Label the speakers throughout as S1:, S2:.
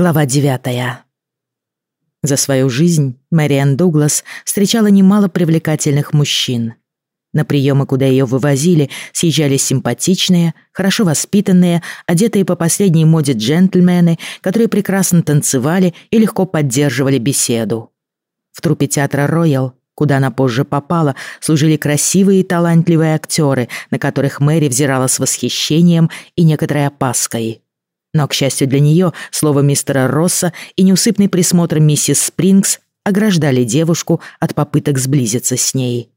S1: Глава девятая. За свою жизнь Мэриан Дуглас встречала немало привлекательных мужчин. На приемы, куда ее вывозили, съезжались симпатичные, хорошо воспитанные, одетые по последней моде джентльмены, которые прекрасно танцевали и легко поддерживали беседу. В труппе театра «Роял», куда она позже попала, служили красивые и талантливые актеры, на которых Мэри взирала с восхищением и некоторой опаской – но, к счастью для нее, слово мистера Росса и неусыпный присмотр миссис Спрингс ограждали девушку от попыток сблизиться с ней.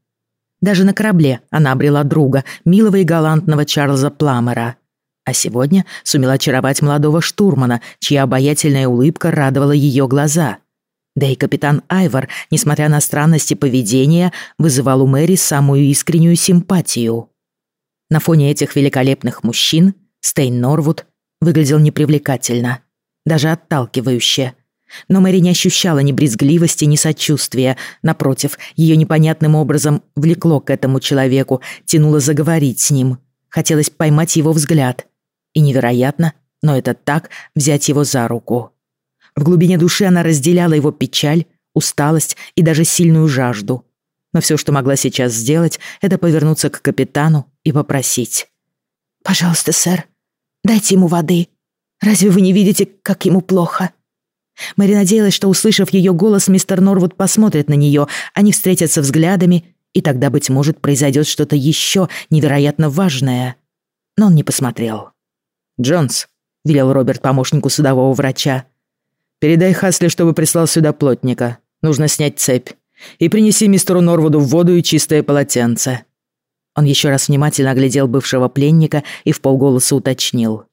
S1: Даже на корабле она обрела друга, милого и галантного Чарльза Пламера. А сегодня сумела очаровать молодого штурмана, чья обаятельная улыбка радовала ее глаза. Да и капитан Айвор, несмотря на странности поведения, вызывал у Мэри самую искреннюю симпатию. На фоне этих великолепных мужчин Стейн Норвуд выглядел непривлекательно, даже отталкивающе. Но Мэри не ощущала ни брезгливости, ни сочувствия. Напротив, ее непонятным образом влекло к этому человеку, тянуло заговорить с ним. Хотелось поймать его взгляд. И невероятно, но это так, взять его за руку. В глубине души она разделяла его печаль, усталость и даже сильную жажду. Но все, что могла сейчас сделать, это повернуться к капитану и попросить. «Пожалуйста, сэр, Дайте ему воды. Разве вы не видите, как ему плохо?» Мэри надеялась, что, услышав ее голос, мистер Норвуд посмотрит на нее, они встретятся взглядами, и тогда, быть может, произойдет что-то еще невероятно важное. Но он не посмотрел. «Джонс», — велел Роберт помощнику судового врача, «передай Хасли, чтобы прислал сюда плотника. Нужно снять цепь. И принеси мистеру Норвуду воду и чистое полотенце». Он еще раз внимательно оглядел бывшего пленника и в полголоса уточнил.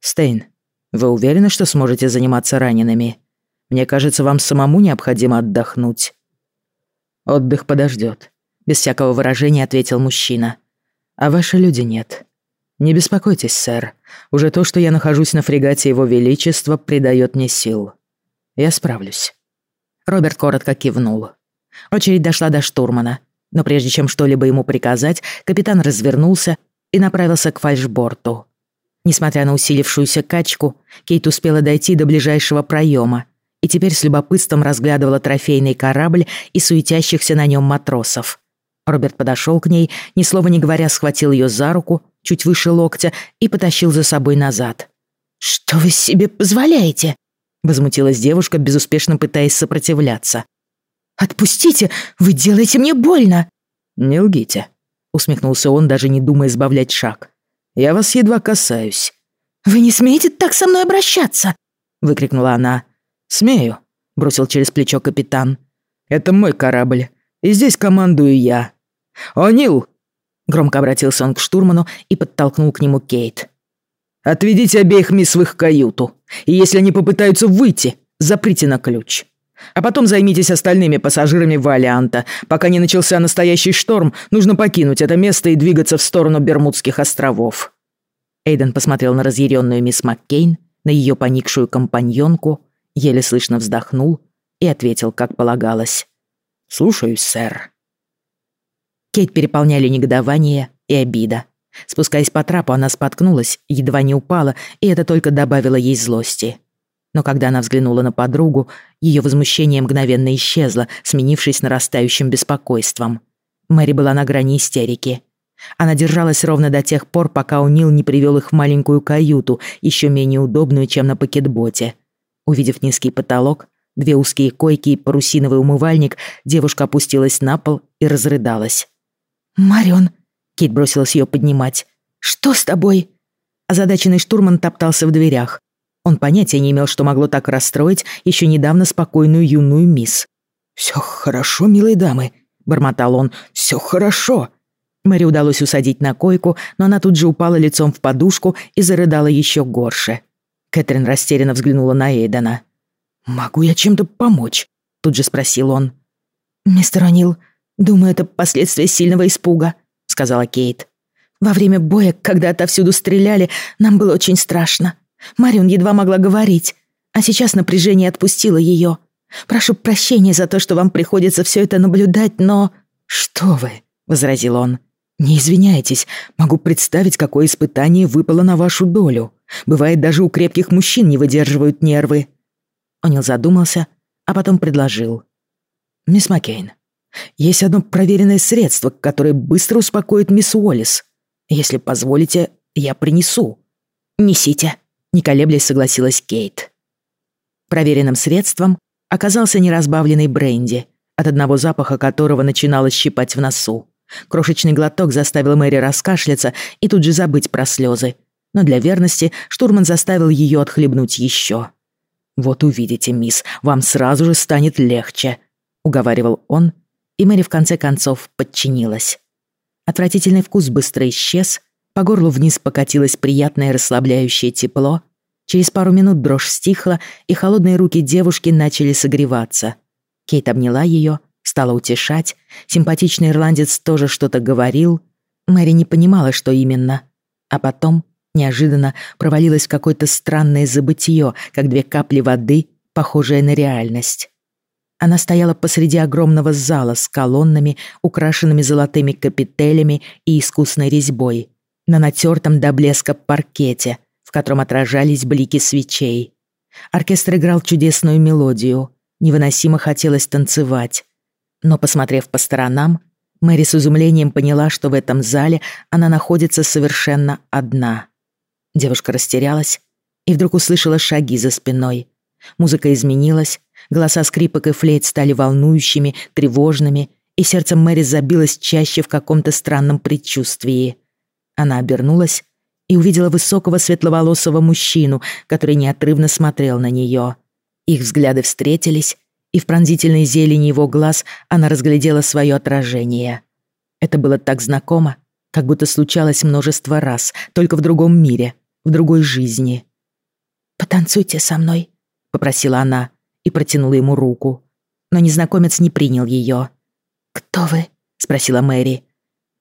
S1: «Стейн, вы уверены, что сможете заниматься ранеными? Мне кажется, вам самому необходимо отдохнуть». «Отдых подождет», — без всякого выражения ответил мужчина. «А ваши люди нет. Не беспокойтесь, сэр. Уже то, что я нахожусь на фрегате Его Величества, придает мне сил. Я справлюсь». Роберт коротко кивнул. Очередь дошла до штурмана — но прежде чем что-либо ему приказать, капитан развернулся и направился к фальшборту. Несмотря на усилившуюся качку, Кейт успела дойти до ближайшего проема и теперь с любопытством разглядывала трофейный корабль и суетящихся на нем матросов. Роберт подошел к ней, ни слова не говоря, схватил ее за руку, чуть выше локтя, и потащил за собой назад. «Что вы себе позволяете?» Возмутилась девушка, безуспешно пытаясь сопротивляться. «Отпустите! Вы делаете мне больно!» «Не лгите», — усмехнулся он, даже не думая избавлять шаг. «Я вас едва касаюсь». «Вы не смеете так со мной обращаться?» — выкрикнула она. «Смею», — бросил через плечо капитан. «Это мой корабль, и здесь командую я». «О'Нил!» — громко обратился он к штурману и подтолкнул к нему Кейт. «Отведите обеих мисс в их каюту, и если они попытаются выйти, заприте на ключ». А потом займитесь остальными пассажирами Валианта. Пока не начался настоящий шторм, нужно покинуть это место и двигаться в сторону Бермудских островов». Эйден посмотрел на разъяренную мисс Маккейн, на ее поникшую компаньонку, еле слышно вздохнул и ответил, как полагалось. «Слушаюсь, сэр». Кейт переполняли негодование и обида. Спускаясь по трапу, она споткнулась, едва не упала, и это только добавило ей злости. Но когда она взглянула на подругу, ее возмущение мгновенно исчезло, сменившись нарастающим беспокойством. Мэри была на грани истерики. Она держалась ровно до тех пор, пока Унил не привел их в маленькую каюту, еще менее удобную, чем на пакетботе. Увидев низкий потолок, две узкие койки и парусиновый умывальник, девушка опустилась на пол и разрыдалась. «Марион!» — Кит бросилась ее поднимать. «Что с тобой?» Озадаченный штурман топтался в дверях. Он понятия не имел, что могло так расстроить еще недавно спокойную юную мисс. «Все хорошо, милые дамы», — бормотал он, — «все хорошо». Мэри удалось усадить на койку, но она тут же упала лицом в подушку и зарыдала еще горше. Кэтрин растерянно взглянула на Эйдена. «Могу я чем-то помочь?» — тут же спросил он. «Мистер О'Нил, думаю, это последствия сильного испуга», — сказала Кейт. «Во время боя, когда отовсюду стреляли, нам было очень страшно. Марион едва могла говорить, а сейчас напряжение отпустило ее. Прошу прощения за то, что вам приходится все это наблюдать, но...» «Что вы?» — возразил он. «Не извиняйтесь, могу представить, какое испытание выпало на вашу долю. Бывает, даже у крепких мужчин не выдерживают нервы. Онил задумался, а потом предложил. «Мисс Маккейн, есть одно проверенное средство, которое быстро успокоит мисс Уоллес. Если позволите, я принесу». «Несите», — не колеблясь согласилась Кейт. Проверенным средством оказался неразбавленный бренди, от одного запаха которого начинало щипать в носу. Крошечный глоток заставил Мэри раскашляться и тут же забыть про слезы. Но для верности штурман заставил ее отхлебнуть еще. «Вот увидите, мисс, вам сразу же станет легче», — уговаривал он, и Мэри в конце концов подчинилась. Отвратительный вкус быстро исчез, по горлу вниз покатилось приятное расслабляющее тепло, через пару минут дрожь стихла, и холодные руки девушки начали согреваться. Кейт обняла ее, стала утешать, симпатичный ирландец тоже что-то говорил. Мэри не понимала, что именно. А потом неожиданно провалилась в какое-то странное забытье, как две капли воды, похожие на реальность. Она стояла посреди огромного зала с колоннами, украшенными золотыми капителями и искусной резьбой, на натертом до блеска паркете, в котором отражались блики свечей. Оркестр играл чудесную мелодию. Невыносимо хотелось танцевать. Но, посмотрев по сторонам, Мэри с изумлением поняла, что в этом зале она находится совершенно одна. Девушка растерялась и вдруг услышала шаги за спиной. Музыка изменилась, голоса скрипок и флейт стали волнующими, тревожными, и сердце Мэри забилось чаще в каком-то странном предчувствии. Она обернулась и увидела высокого светловолосого мужчину, который неотрывно смотрел на нее. Их взгляды встретились, и в пронзительной зелени его глаз она разглядела свое отражение. Это было так знакомо, как будто случалось множество раз, только в другом мире, в другой жизни. «Потанцуйте со мной», — попросила она и протянула ему руку. Но незнакомец не принял ее. «Кто вы?» — спросила Мэри.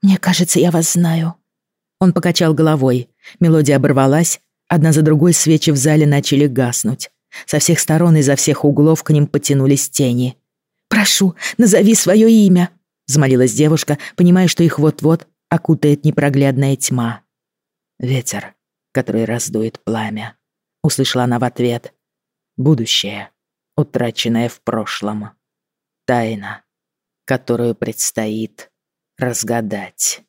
S1: «Мне кажется, я вас знаю». Он покачал головой. Мелодия оборвалась, одна за другой свечи в зале начали гаснуть. Со всех сторон и изо всех углов к ним потянулись тени. «Прошу, назови свое имя!» — взмолилась девушка, понимая, что их вот-вот окутает непроглядная тьма. «Ветер, который раздует пламя», — услышала она в ответ. «Будущее, утраченное в прошлом. Тайна, которую предстоит разгадать».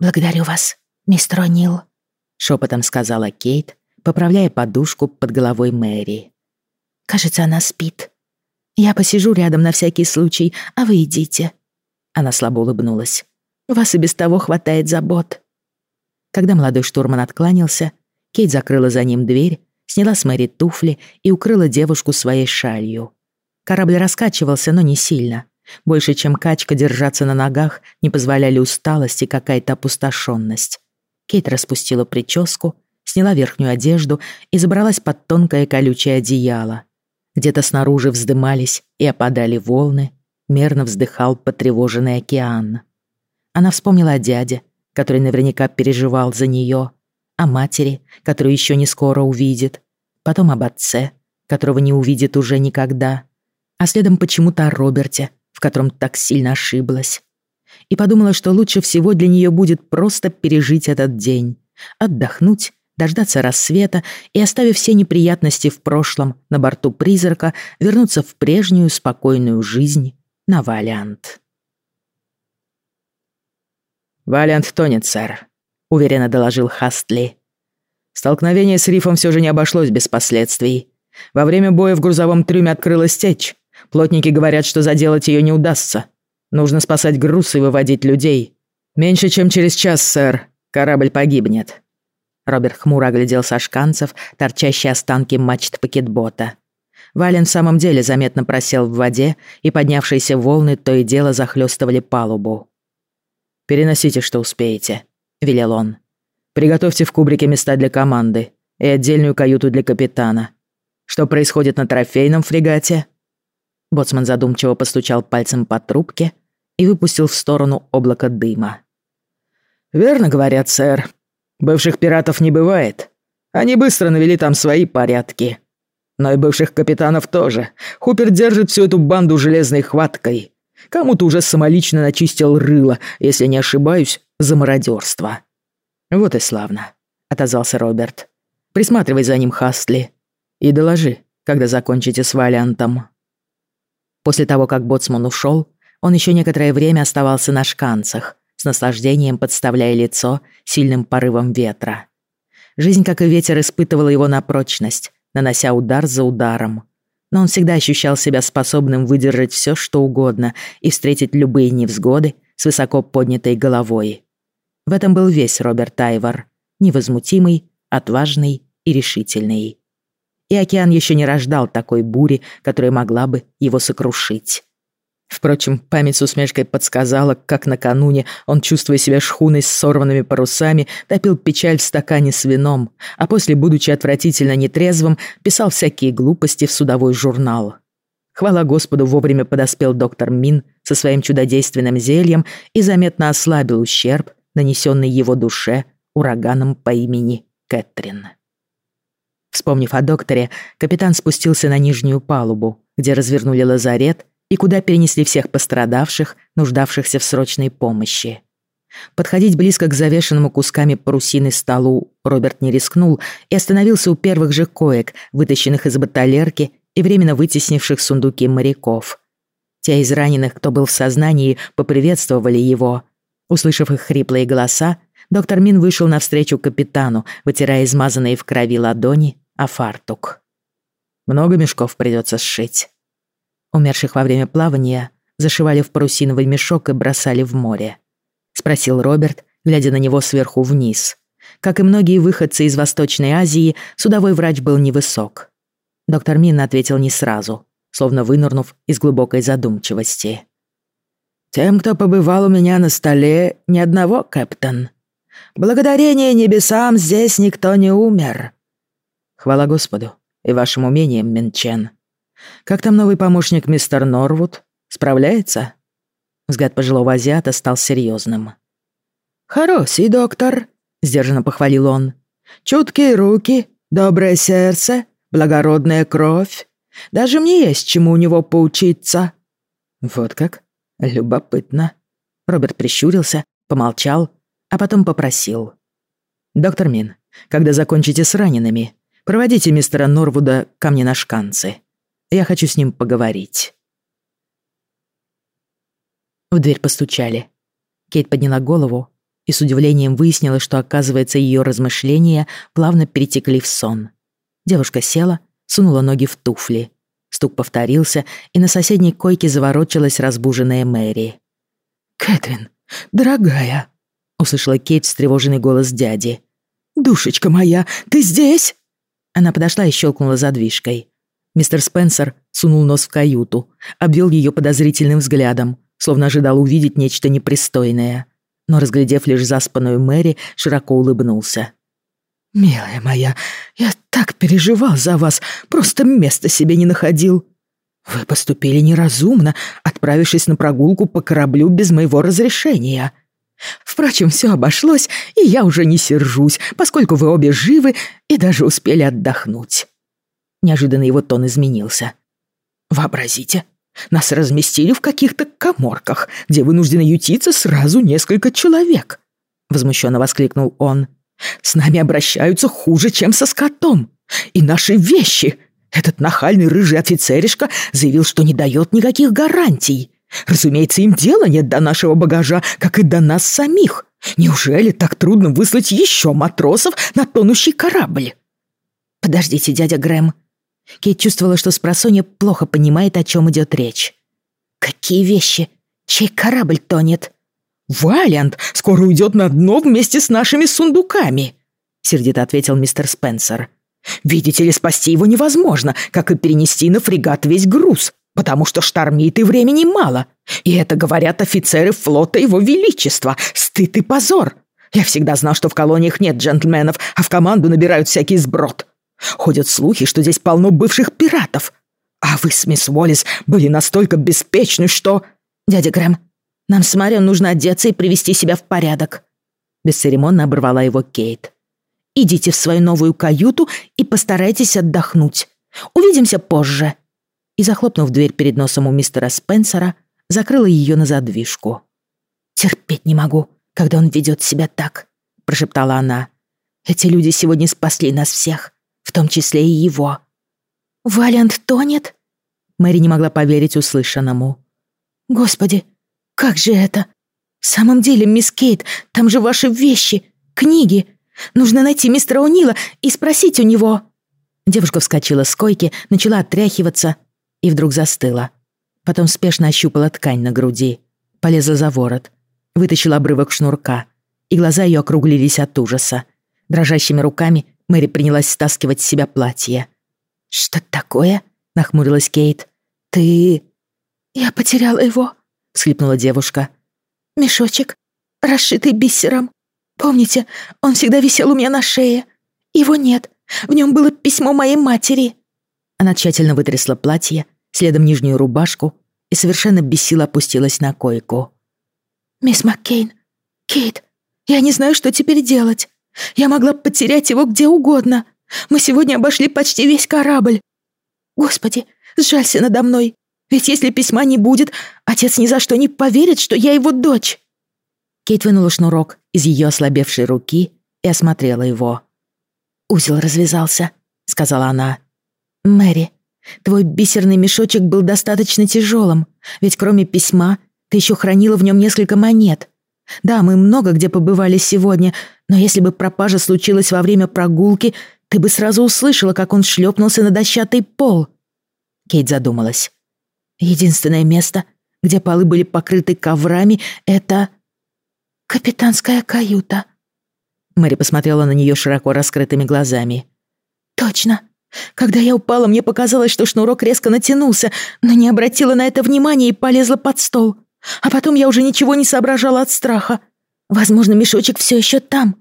S1: «Благодарю вас, мистер О'Нил», — шепотом сказала Кейт, поправляя подушку под головой Мэри. «Кажется, она спит. Я посижу рядом на всякий случай, а вы идите». Она слабо улыбнулась. «Вас и без того хватает забот». Когда молодой штурман откланялся, Кейт закрыла за ним дверь, сняла с Мэри туфли и укрыла девушку своей шалью. Корабль раскачивался, но не сильно. Больше, чем качка, держаться на ногах не позволяли усталость и какая-то опустошенность. Кейт распустила прическу, сняла верхнюю одежду и забралась под тонкое колючее одеяло. Где-то снаружи вздымались и опадали волны, мерно вздыхал потревоженный океан. Она вспомнила о дяде, который наверняка переживал за нее, о матери, которую еще не скоро увидит, потом об отце, которого не увидит уже никогда, а следом почему-то о Роберте, в котором так сильно ошиблась. И подумала, что лучше всего для нее будет просто пережить этот день, отдохнуть дождаться рассвета и, оставив все неприятности в прошлом на борту призрака, вернуться в прежнюю спокойную жизнь на Валиант.
S2: «Валиант тонет, сэр», — уверенно доложил Хастли. Столкновение с рифом все же не обошлось без последствий. Во время боя в грузовом трюме открылась течь. Плотники говорят, что заделать ее не удастся. Нужно спасать груз и выводить людей. Меньше чем через час, сэр, корабль погибнет.
S1: Роберт хмуро оглядел сашканцев, торчащие останки мачт пакетбота. Вален в самом деле заметно просел в воде, и поднявшиеся волны то и дело захлестывали палубу.
S2: «Переносите, что успеете», — велел он. «Приготовьте в кубрике места для команды и отдельную каюту для капитана. Что происходит на трофейном фрегате?»
S1: Боцман задумчиво постучал пальцем по трубке и выпустил в сторону облако дыма.
S2: «Верно говорят, сэр. Бывших пиратов не бывает. Они быстро навели там свои порядки. Но и бывших капитанов тоже. Хупер держит всю эту банду железной хваткой. Кому-то уже самолично начистил рыло, если не ошибаюсь, за мародерство.
S1: «Вот и славно», — отозвался Роберт. «Присматривай за ним, Хастли.
S2: И доложи, когда закончите с Валиантом».
S1: После того, как боцман ушел, он еще некоторое время оставался на шканцах, с наслаждением подставляя лицо сильным порывом ветра. Жизнь, как и ветер, испытывала его на прочность, нанося удар за ударом. Но он всегда ощущал себя способным выдержать все, что угодно и встретить любые невзгоды с высоко поднятой головой. В этом был весь Роберт Айвор. Невозмутимый, отважный и решительный. И океан еще не рождал такой бури, которая могла бы его сокрушить. Впрочем, память с усмешкой подсказала, как накануне он, чувствуя себя шхуной с сорванными парусами, топил печаль в стакане с вином, а после, будучи отвратительно нетрезвым, писал всякие глупости в судовой журнал. Хвала Господу, вовремя подоспел доктор Мин со своим чудодейственным зельем и заметно ослабил ущерб, нанесенный его душе ураганом по имени Кэтрин. Вспомнив о докторе, капитан спустился на нижнюю палубу, где развернули лазарет и куда перенесли всех пострадавших, нуждавшихся в срочной помощи. Подходить близко к завешенному кусками парусины столу Роберт не рискнул и остановился у первых же коек, вытащенных из баталерки и временно вытеснивших сундуки моряков. Те из раненых, кто был в сознании, поприветствовали его. Услышав их хриплые голоса, доктор Мин вышел навстречу капитану, вытирая измазанные в крови ладони о фартук. «Много мешков придется сшить», Умерших во время плавания зашивали в парусиновый мешок и бросали в море. Спросил Роберт, глядя на него сверху вниз. Как и многие выходцы из Восточной Азии, судовой врач был невысок. Доктор Мин ответил не сразу, словно вынырнув из глубокой задумчивости. «Тем, кто побывал у меня на столе, ни одного, капитан. Благодарение небесам здесь никто не умер». «Хвала Господу и вашим умениям, Минчен», как там новый помощник мистер Норвуд? Справляется?» Взгляд пожилого азиата стал серьезным. «Хороший доктор», — сдержанно похвалил он. «Чуткие руки, доброе сердце, благородная кровь. Даже мне есть чему у него поучиться». «Вот как? Любопытно». Роберт прищурился, помолчал, а потом попросил. «Доктор Мин, когда закончите с ранеными, проводите мистера Норвуда ко мне на шканцы. Я хочу с ним поговорить». В дверь постучали. Кейт подняла голову и с удивлением выяснила, что, оказывается, ее размышления плавно перетекли в сон. Девушка села, сунула ноги в туфли. Стук повторился, и на соседней койке заворочилась разбуженная Мэри. «Кэтрин, дорогая!» — услышала Кейт встревоженный голос дяди. «Душечка моя, ты здесь?» Она подошла и щелкнула задвижкой. Мистер Спенсер сунул нос в каюту, обвел ее подозрительным взглядом, словно ожидал увидеть нечто непристойное. Но, разглядев лишь заспанную Мэри, широко улыбнулся. «Милая моя, я так переживал за вас, просто места себе не находил. Вы поступили неразумно, отправившись на прогулку по кораблю без моего разрешения. Впрочем, все обошлось, и я уже не сержусь, поскольку вы обе живы и даже успели отдохнуть. Неожиданно его тон изменился. «Вообразите, нас разместили в каких-то коморках, где вынуждены ютиться сразу несколько человек!» Возмущенно воскликнул он. «С нами обращаются хуже, чем со скотом! И наши вещи! Этот нахальный рыжий офицеришка заявил, что не дает никаких гарантий. Разумеется, им дела нет до нашего багажа, как и до нас самих. Неужели так трудно выслать еще матросов на тонущий корабль?» «Подождите, дядя Грэм», Кейт чувствовала, что спросонья плохо понимает, о чем идет речь. «Какие вещи? Чей корабль тонет?» «Валиант скоро уйдет на дно вместе с нашими сундуками», — сердито ответил мистер Спенсер. «Видите ли, спасти его невозможно, как и перенести на фрегат весь груз, потому что штормит и времени мало. И это говорят офицеры флота его величества. Стыд и позор. Я всегда знал, что в колониях нет джентльменов, а в команду набирают всякий сброд. Ходят слухи, что здесь полно бывших пиратов. А вы с мисс Уоллес были настолько беспечны, что... Дядя Грэм, нам с Марион нужно одеться и привести себя в порядок. Бесцеремонно оборвала его Кейт. Идите в свою новую каюту и постарайтесь отдохнуть. Увидимся позже. И, захлопнув дверь перед носом у мистера Спенсера, закрыла ее на задвижку. «Терпеть не могу, когда он ведет себя так», — прошептала она. «Эти люди сегодня спасли нас всех в том числе и его. Валиант тонет?»
S2: Мэри не могла поверить услышанному.
S1: «Господи, как же это? В самом деле, мисс Кейт, там же ваши вещи, книги. Нужно найти мистера О'Нила и спросить у него».
S2: Девушка вскочила с койки, начала отряхиваться и вдруг застыла. Потом спешно ощупала ткань на груди, полезла за ворот, вытащила обрывок шнурка, и глаза ее округлились от ужаса. Дрожащими руками Мэри принялась стаскивать с себя платье.
S1: «Что такое?»
S2: — нахмурилась Кейт.
S1: «Ты...» «Я потеряла его», —
S2: всхлипнула девушка.
S1: «Мешочек, расшитый бисером. Помните, он всегда висел у меня на шее. Его нет. В нем было письмо моей матери».
S2: Она тщательно вытрясла платье, следом нижнюю рубашку и совершенно без сил опустилась на койку.
S1: «Мисс Маккейн, Кейт, я не знаю, что теперь делать. Я могла потерять его где угодно. Мы сегодня обошли почти весь корабль. Господи, сжалься надо мной. Ведь если письма не будет, отец ни за что не поверит, что я его дочь».
S2: Кейт вынула шнурок из ее ослабевшей руки и осмотрела его.
S1: «Узел развязался», — сказала она. «Мэри, твой бисерный мешочек был достаточно тяжелым, ведь кроме письма ты еще хранила в нем несколько монет. Да, мы много где побывали сегодня, но если бы пропажа случилась во время прогулки, ты бы сразу услышала, как он шлепнулся на дощатый пол». Кейт задумалась. «Единственное место, где полы были покрыты коврами, это... капитанская каюта».
S2: Мэри посмотрела на нее широко раскрытыми глазами.
S1: «Точно. Когда я упала, мне показалось, что шнурок резко натянулся, но не обратила на это внимания и полезла под стол. А потом я уже ничего не соображала от страха. Возможно, мешочек все еще там.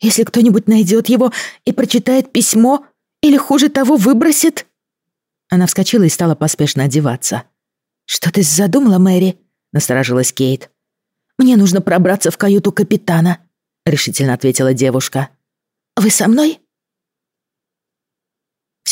S1: Если кто-нибудь найдет его и прочитает письмо, или хуже того, выбросит...»
S2: Она вскочила и стала поспешно одеваться.
S1: «Что ты задумала, Мэри?» — насторожилась Кейт. «Мне нужно пробраться в каюту капитана», — решительно ответила девушка. «Вы со мной?»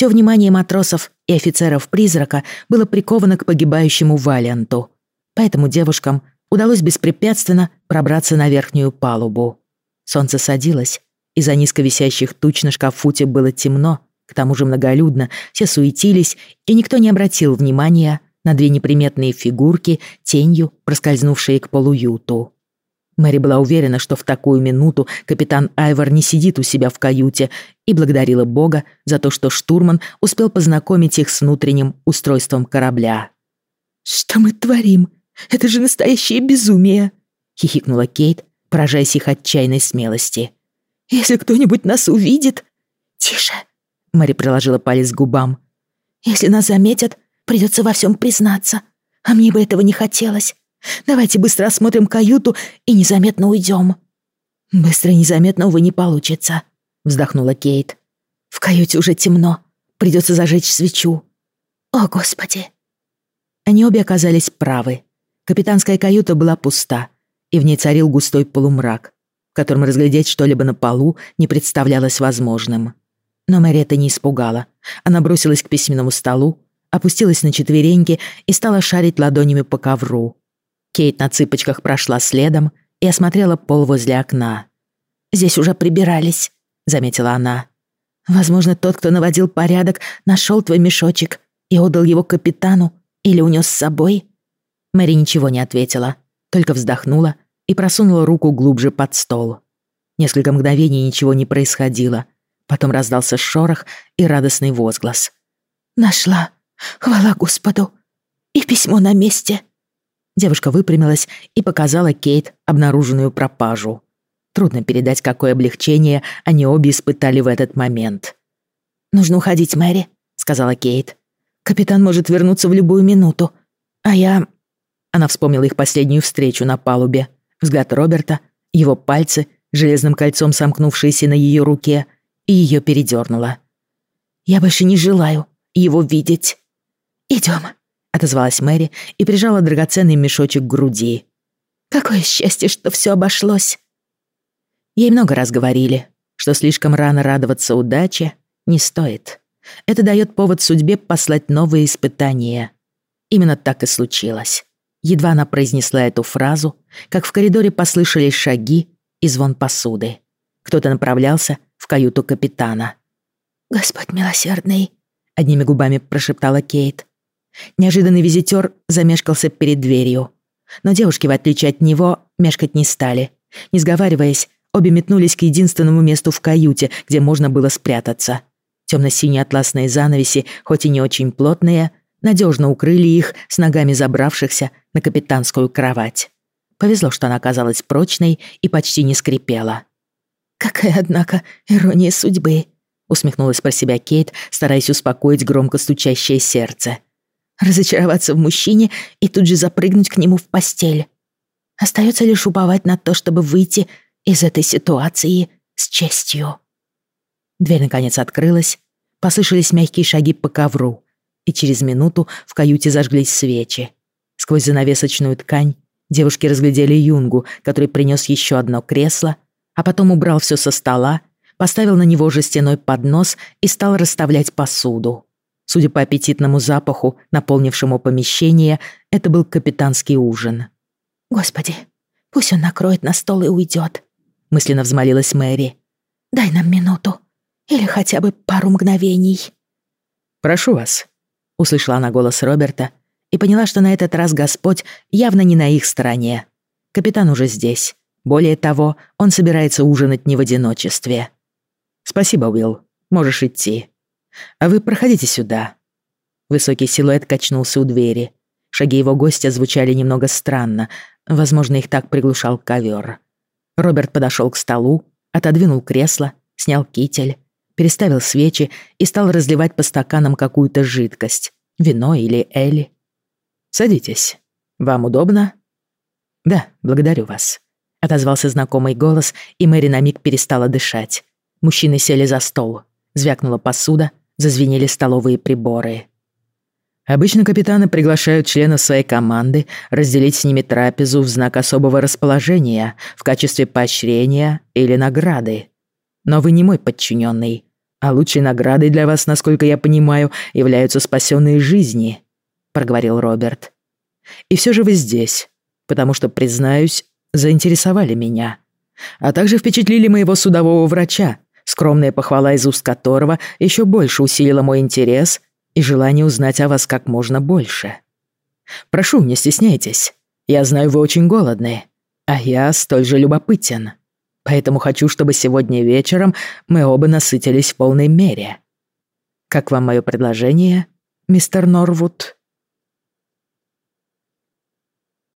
S2: Все внимание матросов и офицеров призрака было приковано к погибающему Валианту, поэтому девушкам удалось беспрепятственно пробраться на верхнюю палубу. Солнце садилось, из-за низко висящих туч на шкафуте было темно, к тому же многолюдно, все суетились, и никто не обратил внимания на две неприметные фигурки, тенью проскользнувшие к полуюту. Мэри была уверена, что в такую минуту капитан Айвор не сидит у себя в каюте и благодарила Бога за то, что штурман успел познакомить их с внутренним устройством корабля.
S1: «Что мы творим? Это же настоящее безумие!» — хихикнула Кейт, поражаясь их отчаянной смелости. «Если кто-нибудь нас увидит...» «Тише!» — Мэри приложила палец к губам. «Если нас заметят, придется во всем признаться. А мне бы этого не хотелось. Давайте быстро осмотрим каюту и незаметно уйдем». «Быстро и незаметно, увы, не получится», — вздохнула Кейт. «В каюте уже темно. Придется зажечь свечу». «О, Господи!»
S2: Они обе оказались правы. Капитанская каюта была пуста, и в ней царил густой полумрак, в котором разглядеть что-либо на полу не представлялось возможным. Но Мэри это не испугала. Она бросилась к письменному столу, опустилась на четвереньки и стала шарить ладонями по ковру. Кейт на цыпочках прошла следом и осмотрела пол возле окна.
S1: «Здесь уже прибирались», — заметила она. «Возможно, тот, кто наводил порядок, нашел твой мешочек и отдал его капитану или унес с собой?»
S2: Мэри ничего не ответила, только вздохнула и просунула руку глубже под стол. Несколько мгновений ничего не происходило. Потом раздался шорох и радостный возглас.
S1: «Нашла! Хвала Господу! И письмо на месте!»
S2: Девушка выпрямилась и показала Кейт обнаруженную пропажу. Трудно передать, какое облегчение они обе испытали в этот момент.
S1: «Нужно уходить, Мэри», — сказала Кейт. «Капитан может вернуться в любую минуту. А я...»
S2: Она вспомнила их последнюю встречу на палубе. Взгляд Роберта, его пальцы, железным кольцом сомкнувшиеся на ее руке, и ее передернуло.
S1: «Я больше не желаю его видеть. Идем отозвалась Мэри и прижала драгоценный мешочек к груди. «Какое счастье, что все обошлось!»
S2: Ей много раз говорили, что слишком рано радоваться удаче не стоит. Это дает повод судьбе послать новые испытания. Именно так и случилось. Едва она произнесла эту фразу, как в коридоре послышались шаги и звон посуды. Кто-то направлялся в каюту капитана.
S1: «Господь милосердный», — одними губами прошептала Кейт. Неожиданный визитер замешкался перед дверью. Но девушки, в отличие от него, мешкать не стали. Не сговариваясь, обе метнулись к единственному месту в каюте, где можно было спрятаться. Темно-синие атласные занавеси, хоть и не очень плотные, надежно укрыли их с ногами забравшихся на капитанскую кровать. Повезло, что она оказалась прочной и почти не скрипела. «Какая, однако, ирония судьбы!» усмехнулась про себя Кейт, стараясь успокоить громко стучащее сердце. Разочароваться в мужчине и тут же запрыгнуть к нему в постель. Остается лишь уповать на то, чтобы выйти из этой ситуации с честью. Дверь наконец открылась, послышались мягкие шаги по ковру, и через минуту в каюте зажглись свечи. Сквозь занавесочную ткань девушки разглядели Юнгу, который принес еще одно кресло, а потом убрал все со стола, поставил на него жестяной поднос и стал расставлять посуду. Судя по аппетитному запаху, наполнившему помещение, это был капитанский ужин. «Господи, пусть он накроет на стол и уйдет», — мысленно взмолилась Мэри. «Дай нам минуту. Или хотя бы пару мгновений».
S2: «Прошу вас», — услышала она голос Роберта и поняла, что на этот раз Господь явно не на их стороне. Капитан уже здесь. Более того, он собирается ужинать не в одиночестве. «Спасибо, Уилл. Можешь идти. А вы проходите сюда». Высокий силуэт качнулся у двери. Шаги его гостя звучали немного странно. Возможно, их так приглушал ковер. Роберт подошел к столу, отодвинул кресло, снял китель, переставил свечи и стал разливать по стаканам какую-то жидкость. Вино или эль. «Садитесь. Вам удобно?» «Да, благодарю вас», — отозвался знакомый голос, и Мэри на миг перестала дышать. Мужчины сели за стол. Звякнула посуда, зазвенели столовые приборы. Обычно капитаны приглашают членов своей команды разделить с ними трапезу в знак особого расположения в качестве поощрения или награды. Но вы не мой подчиненный, а лучшей наградой для вас, насколько я понимаю, являются спасенные жизни, проговорил Роберт. И все же вы здесь, потому что, признаюсь, заинтересовали меня, а также впечатлили моего судового врача, скромная похвала из уст которого еще больше усилила мой интерес и желание узнать о вас как можно больше. Прошу, не стесняйтесь. Я знаю, вы очень голодны, а я столь же любопытен. Поэтому хочу, чтобы сегодня вечером мы оба насытились в полной мере. Как вам мое предложение, мистер Норвуд?»